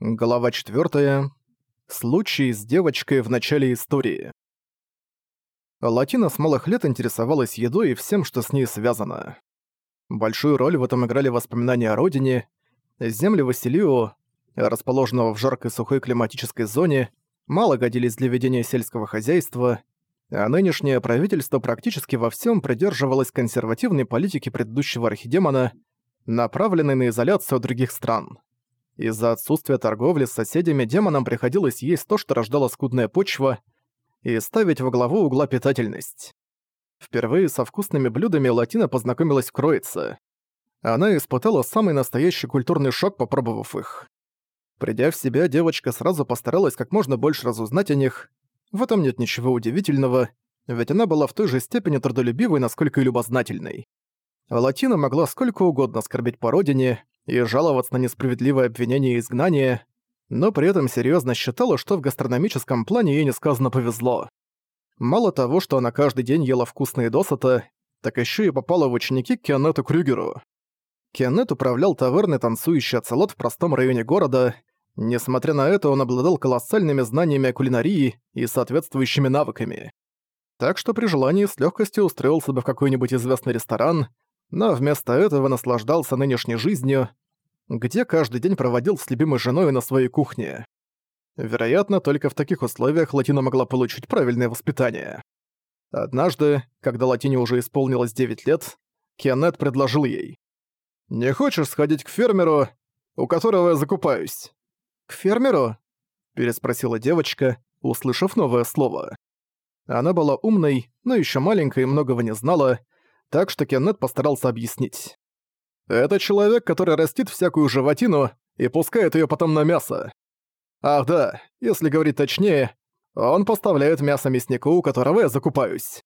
Глава 4. Случай с девочкой в начале истории. Латина с малых лет интересовалась едой и всем, что с ней связано. Большую роль в этом играли воспоминания о родине, земли Василио, расположенного в жаркой сухой климатической зоне, мало годились для ведения сельского хозяйства, а нынешнее правительство практически во всем придерживалось консервативной политики предыдущего архидемона, направленной на изоляцию других стран. Из-за отсутствия торговли с соседями демонам приходилось есть то, что рождала скудная почва, и ставить во главу угла питательность. Впервые со вкусными блюдами Латина познакомилась в Кроице. Она испытала самый настоящий культурный шок, попробовав их. Придя в себя, девочка сразу постаралась как можно больше разузнать о них. В этом нет ничего удивительного, ведь она была в той же степени трудолюбивой, насколько и любознательной. Латина могла сколько угодно скорбить по родине, и жаловаться на несправедливое обвинение и изгнание, но при этом серьезно считала, что в гастрономическом плане ей несказанно повезло. Мало того, что она каждый день ела вкусные досыта, так еще и попала в ученики к Кианету Крюгеру. Кианет управлял таверной «Танцующий оцелот» в простом районе города. Несмотря на это, он обладал колоссальными знаниями о кулинарии и соответствующими навыками. Так что при желании с легкостью устроился бы в какой-нибудь известный ресторан, но вместо этого наслаждался нынешней жизнью, где каждый день проводил с любимой женой на своей кухне. Вероятно, только в таких условиях Латина могла получить правильное воспитание. Однажды, когда Латине уже исполнилось 9 лет, Кианет предложил ей. «Не хочешь сходить к фермеру, у которого я закупаюсь?» «К фермеру?» – переспросила девочка, услышав новое слово. Она была умной, но еще маленькой и многого не знала, так что Кеннет постарался объяснить. «Это человек, который растит всякую животину и пускает ее потом на мясо. Ах да, если говорить точнее, он поставляет мясо мяснику, у которого я закупаюсь».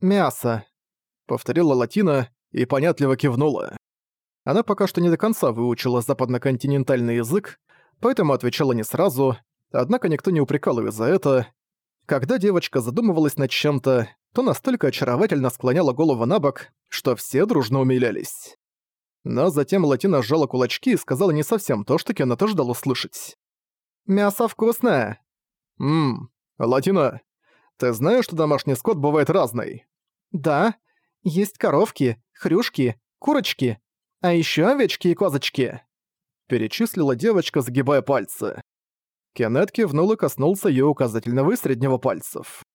«Мясо», — повторила Латина и понятливо кивнула. Она пока что не до конца выучила западноконтинентальный язык, поэтому отвечала не сразу, однако никто не упрекал её за это. Когда девочка задумывалась над чем-то, то настолько очаровательно склоняла голову на бок, что все дружно умилялись. Но затем Латина сжала кулачки и сказала не совсем то, что Кеннета ждал услышать. «Мясо вкусное!» «Ммм, Латина, ты знаешь, что домашний скот бывает разный?» «Да, есть коровки, хрюшки, курочки, а еще овечки и козочки», перечислила девочка, загибая пальцы. Кеннет кивнул и коснулся её указательного и среднего пальцев.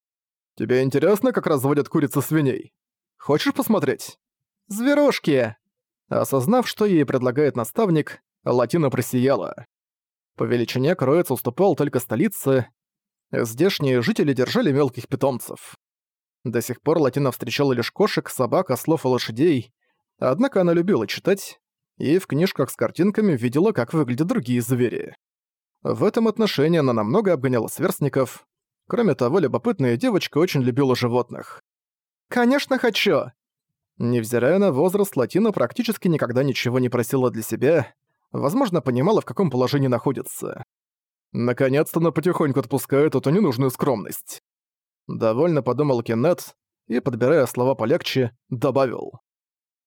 Тебе интересно, как разводят курицы свиней? Хочешь посмотреть? Зверушки!» Осознав, что ей предлагает наставник, Латина просияла. По величине Кроец уступал только столице. Здешние жители держали мелких питомцев. До сих пор Латина встречала лишь кошек, собак, ослов и лошадей, однако она любила читать, и в книжках с картинками видела, как выглядят другие звери. В этом отношении она намного обгоняла сверстников, Кроме того, любопытная девочка очень любила животных. «Конечно хочу!» Невзирая на возраст, Латина практически никогда ничего не просила для себя, возможно, понимала, в каком положении находится. Наконец-то она потихоньку отпускает эту ненужную скромность. Довольно подумал Кеннет и, подбирая слова полегче, добавил.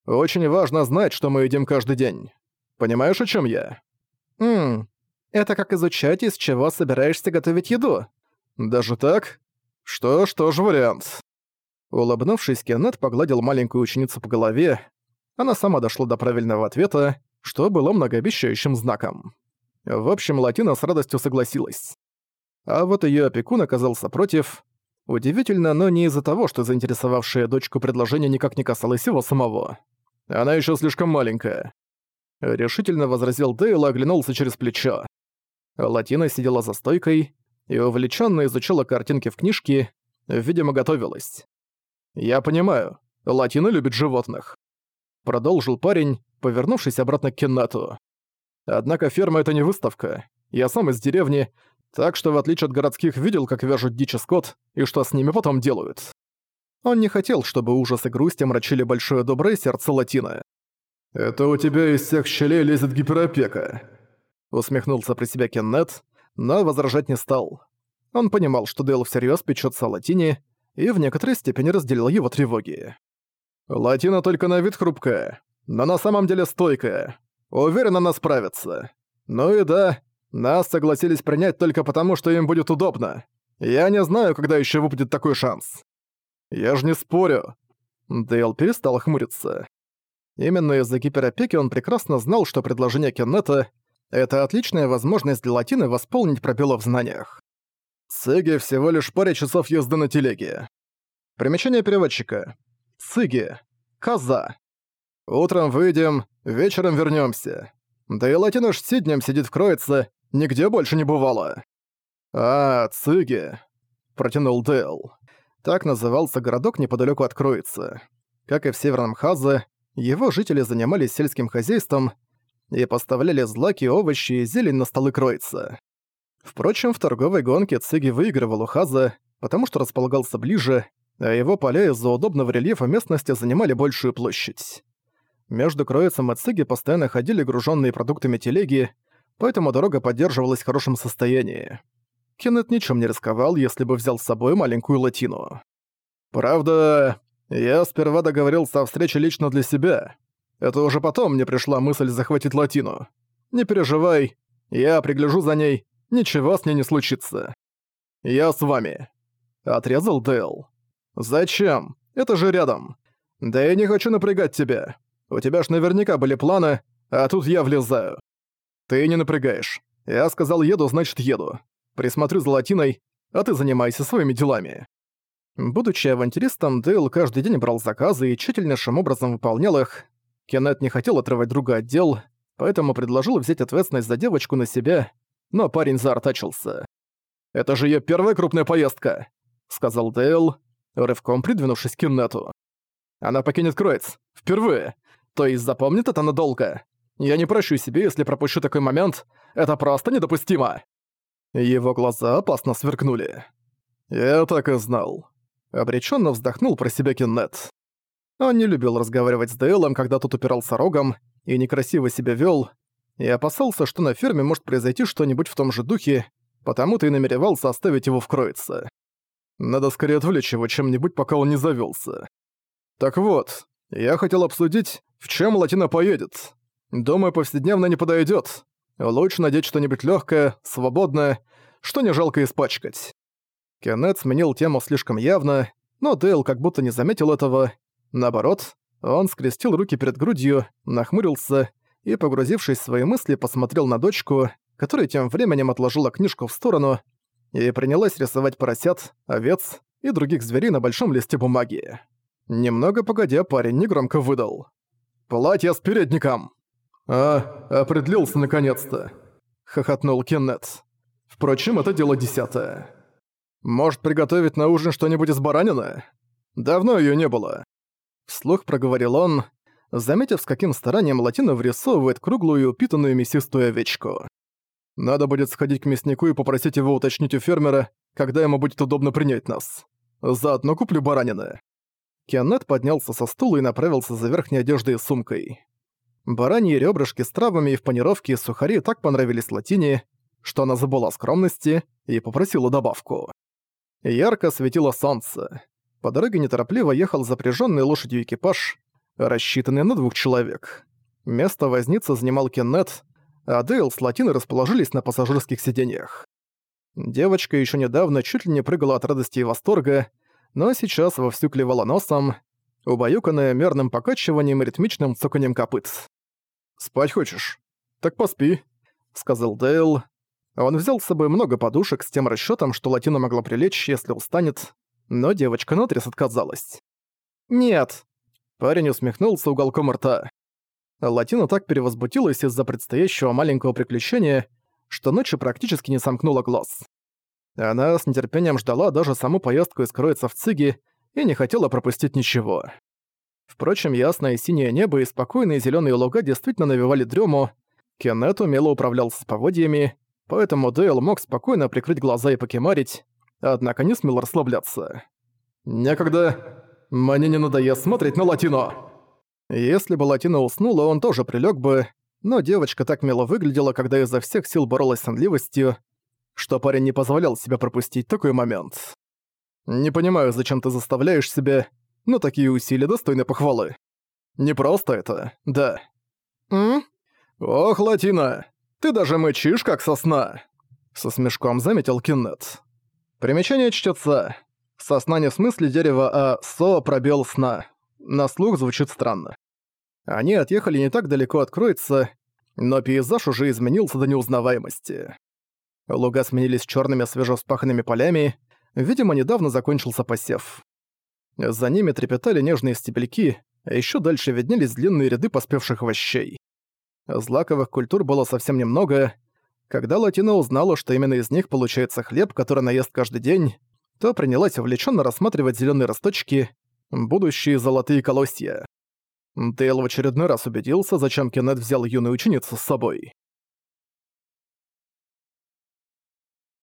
«Очень важно знать, что мы едим каждый день. Понимаешь, о чем я?» «Ммм, это как изучать, из чего собираешься готовить еду. «Даже так? Что ж, тоже вариант». Улыбнувшись, Кеннет погладил маленькую ученицу по голове. Она сама дошла до правильного ответа, что было многообещающим знаком. В общем, Латина с радостью согласилась. А вот её опекун оказался против. Удивительно, но не из-за того, что заинтересовавшая дочку предложение никак не касалось его самого. Она ещё слишком маленькая. Решительно возразил Дейл и оглянулся через плечо. Латина сидела за стойкой, и увлеченно изучала картинки в книжке, видимо, готовилась. «Я понимаю, Латина любит животных», — продолжил парень, повернувшись обратно к Кеннату. «Однако ферма — это не выставка. Я сам из деревни, так что в отличие от городских видел, как вяжут дичь и скот, и что с ними потом делают». Он не хотел, чтобы ужас и грусть омрачили большое доброе сердце Латина. «Это у тебя из всех щелей лезет гиперопека», — усмехнулся при себя Кеннет, но возражать не стал. Он понимал, что Дейл всерьёз печётся о Латине, и в некоторой степени разделил его тревоги. «Латина только на вид хрупкая, но на самом деле стойкая. Уверен, она справится. Ну и да, Нас согласились принять только потому, что им будет удобно. Я не знаю, когда еще выпадет такой шанс. Я же не спорю. Дейл перестал хмуриться. Именно из-за гиперопеки он прекрасно знал, что предложение Кеннета — это отличная возможность для Латины восполнить пробелы в знаниях. Цыги всего лишь паре часов езды на телеге. Примечание переводчика. Цыги. Коза. Утром выйдем, вечером вернемся. Да и Латина ж сиднем сидит в Кроице, нигде больше не бывало. А, Цыги. Протянул Дэл. Так назывался городок неподалеку от Кроицы. Как и в Северном Хазе, его жители занимались сельским хозяйством и поставляли злаки, овощи и зелень на столы Кроица. Впрочем, в торговой гонке Цыги выигрывал у Хаза, потому что располагался ближе, а его поля из-за удобного рельефа местности занимали большую площадь. Между Кроицем и Цыги постоянно ходили груженные продуктами телеги, поэтому дорога поддерживалась в хорошем состоянии. Кеннет ничем не рисковал, если бы взял с собой маленькую латину. Правда, я сперва договорился о встрече лично для себя. Это уже потом мне пришла мысль захватить Латину. Не переживай, я пригляжу за ней, ничего с ней не случится. Я с вами. Отрезал Дэл. Зачем? Это же рядом. Да я не хочу напрягать тебя. У тебя ж наверняка были планы, а тут я влезаю. Ты не напрягаешь. Я сказал еду, значит еду. Присмотрю за Латиной, а ты занимайся своими делами. Будучи авантюристом, Дейл каждый день брал заказы и тщательнейшим образом выполнял их. Кеннет не хотел отрывать друга от дел, поэтому предложил взять ответственность за девочку на себя, но парень заортачился. «Это же её первая крупная поездка», — сказал Дейл, рывком придвинувшись к Кеннету. «Она покинет Кроиц. Впервые. То есть запомнит это надолго. Я не прощу себе, если пропущу такой момент. Это просто недопустимо». Его глаза опасно сверкнули. «Я так и знал», Обреченно вздохнул про себя Кеннет. Он не любил разговаривать с Дейлом, когда тот упирался рогом и некрасиво себя вел, и опасался, что на ферме может произойти что-нибудь в том же духе, потому-то и намеревался оставить его в Кроице. Надо скорее отвлечь его чем-нибудь, пока он не завелся. Так вот, я хотел обсудить, в чем Латина поедет. Думаю, повседневно не подойдет. Лучше надеть что-нибудь легкое, свободное, что не жалко испачкать. Кеннет сменил тему слишком явно, но Дейл как будто не заметил этого. Наоборот, он скрестил руки перед грудью, нахмурился и, погрузившись в свои мысли, посмотрел на дочку, которая тем временем отложила книжку в сторону и принялась рисовать поросят, овец и других зверей на большом листе бумаги. Немного погодя, парень негромко выдал. «Платье с передником!» «А, определился наконец-то!» — хохотнул Кеннет. «Впрочем, это дело десятое». Может, приготовить на ужин что-нибудь из баранины? Давно её не было. Вслух проговорил он, заметив, с каким старанием Латина врисовывает круглую упитанную мясистую овечку. Надо будет сходить к мяснику и попросить его уточнить у фермера, когда ему будет удобно принять нас. Заодно куплю баранины. Кеннет поднялся со стула и направился за верхней одеждой и сумкой. Бараньи ребрышки с травами и в панировке и сухари так понравились Латине, что она забыла скромности и попросила добавку. Ярко светило солнце. По дороге неторопливо ехал запряженный лошадью экипаж, рассчитанный на двух человек. Место возницы занимал Кеннет, а Дейл с Латиной расположились на пассажирских сиденьях. Девочка еще недавно чуть ли не прыгала от радости и восторга, но сейчас вовсю клевала носом, убаюканная мерным покачиванием и ритмичным цоканьем копыт. «Спать хочешь? Так поспи», — сказал Дейл, он взял с собой много подушек с тем расчётом, что Латина могла прилечь, если устанет, но девочка наотрез отказалась. «Нет!» Парень усмехнулся уголком рта. Латина так перевозбудилась из-за предстоящего маленького приключения, что ночью практически не сомкнула глаз. Она с нетерпением ждала даже саму поездку из Кроица в Циги и не хотела пропустить ничего. Впрочем, ясное синее небо и спокойные зелёные луга действительно навевали дрему. Кеннет умело управлялся с поводьями, поэтому Дейл мог спокойно прикрыть глаза и покемарить, однако не смел расслабляться. «Некогда. Мне не надоест смотреть на Латино!» Если бы Латино уснула, он тоже прилег бы, но девочка так мило выглядела, когда изо всех сил боролась с сонливостью, что парень не позволял себе пропустить такой момент. «Не понимаю, зачем ты заставляешь себя, но такие усилия достойны похвалы. Не просто это, да». «М?» «Ох, Латина, Ты даже мычишь, как сосна!» Со смешком заметил Киннет. Примечание чтется. Сосна не в смысле дерева, а «со» пробел сна. На слух звучит странно. Они отъехали не так далеко от Кроица, но пейзаж уже изменился до неузнаваемости. Луга сменились черными свежевспаханными полями, видимо, недавно закончился посев. За ними трепетали нежные стебельки, а еще дальше виднелись длинные ряды поспевших овощей. Злаковых культур было совсем немного. Когда Латина узнала, что именно из них получается хлеб, который она ест каждый день, то принялась увлеченно рассматривать зеленые росточки, будущие золотые колосья. Дейл в очередной раз убедился, зачем Кеннет взял юную ученицу с собой.